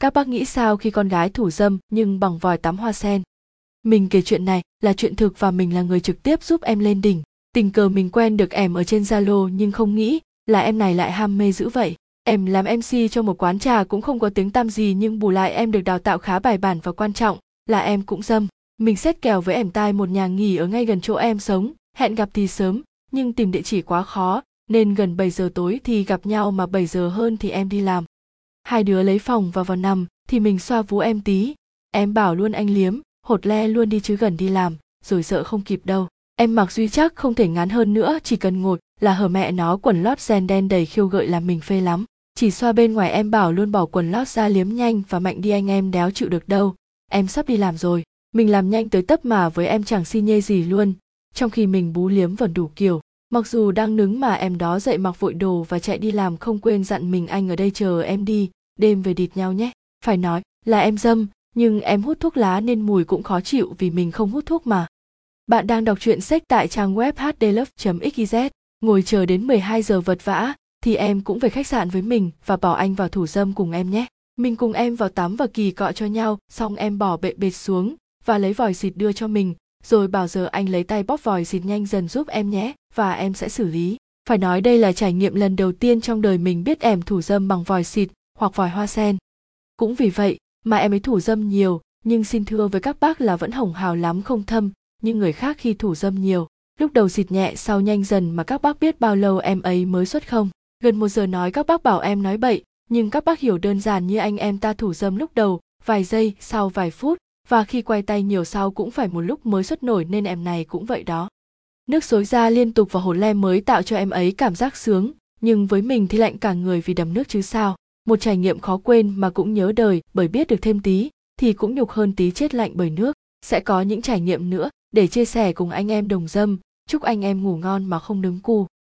các bác nghĩ sao khi con gái thủ dâm nhưng bằng vòi tắm hoa sen? Mình kể chuyện này là chuyện thực và mình là người trực tiếp giúp em lên đỉnh. Tình cờ mình quen được em ở trên zalo nhưng không nghĩ là em này lại ham mê dữ vậy. Em làm mc cho một quán trà cũng không có tiếng tăm gì nhưng bù lại em được đào tạo khá bài bản và quan trọng, là em cũng dâm. Mình xét kèo với em tai một nhà nghỉ ở ngay gần chỗ em sống, hẹn gặp thì sớm, nhưng tìm địa chỉ quá khó, nên gần 7 giờ tối thì gặp nhau mà 7 giờ hơn thì em đi làm. Hai đứa lấy phòng và vào nằm thì mình xoa vú em tí. Em bảo luôn anh liếm, hột le luôn đi chứ gần đi làm, rồi sợ không kịp đâu. Em mặc duy chắc không thể ngắn hơn nữa, chỉ cần ngồi là hở mẹ nó quần lót gen đen đầy khiêu gợi làm mình phê lắm. Chỉ xoa bên ngoài em bảo luôn bỏ quần lót ra liếm nhanh và mạnh đi anh em đéo chịu được đâu. Em sắp đi làm rồi, mình làm nhanh tới tấp mà với em chẳng xi nhê gì luôn, trong khi mình bú liếm vẫn đủ kiểu mặc dù đang nứng mà em đó dậy mặc vội đồ và chạy đi làm không quên dặn mình anh ở đây chờ em đi, đêm về địt nhau nhé. Phải nói là em dâm, nhưng em hút thuốc lá nên mùi cũng khó chịu vì mình không hút thuốc mà. Bạn đang đọc truyện sách tại trang web hdlove.xyz ngồi chờ đến 12 giờ vật vã thì em cũng về khách sạn với mình và bỏ anh vào thủ dâm cùng em nhé. Mình cùng em vào tắm và kỳ cọ cho nhau, xong em bỏ bệ bệt xuống và lấy vòi xịt đưa cho mình rồi bảo giờ anh lấy tay bóp vòi xịt nhanh dần giúp em nhé, và em sẽ xử lý. Phải nói đây là trải nghiệm lần đầu tiên trong đời mình biết em thủ dâm bằng vòi xịt hoặc vòi hoa sen. Cũng vì vậy mà em ấy thủ dâm nhiều, nhưng xin thưa với các bác là vẫn hồng hào lắm không thâm như người khác khi thủ dâm nhiều. Lúc đầu xịt nhẹ, sau nhanh dần mà các bác biết bao lâu em ấy mới xuất không? Gần một giờ nói các bác bảo em nói bậy, nhưng các bác hiểu đơn giản như anh em ta thủ dâm lúc đầu, vài giây sau vài phút và khi quay tay nhiều sau cũng phải một lúc mới xuất nổi nên em này cũng vậy đó. Nước xối ra liên tục vào hồ le mới tạo cho em ấy cảm giác sướng, nhưng với mình thì lạnh cả người vì đầm nước chứ sao. Một trải nghiệm khó quên mà cũng nhớ đời, bởi biết được thêm tí, thì cũng nhục hơn tí chết lạnh bởi nước. Sẽ có những trải nghiệm nữa, để chia sẻ cùng anh em đồng dâm. Chúc anh em ngủ ngon mà không đứng cu.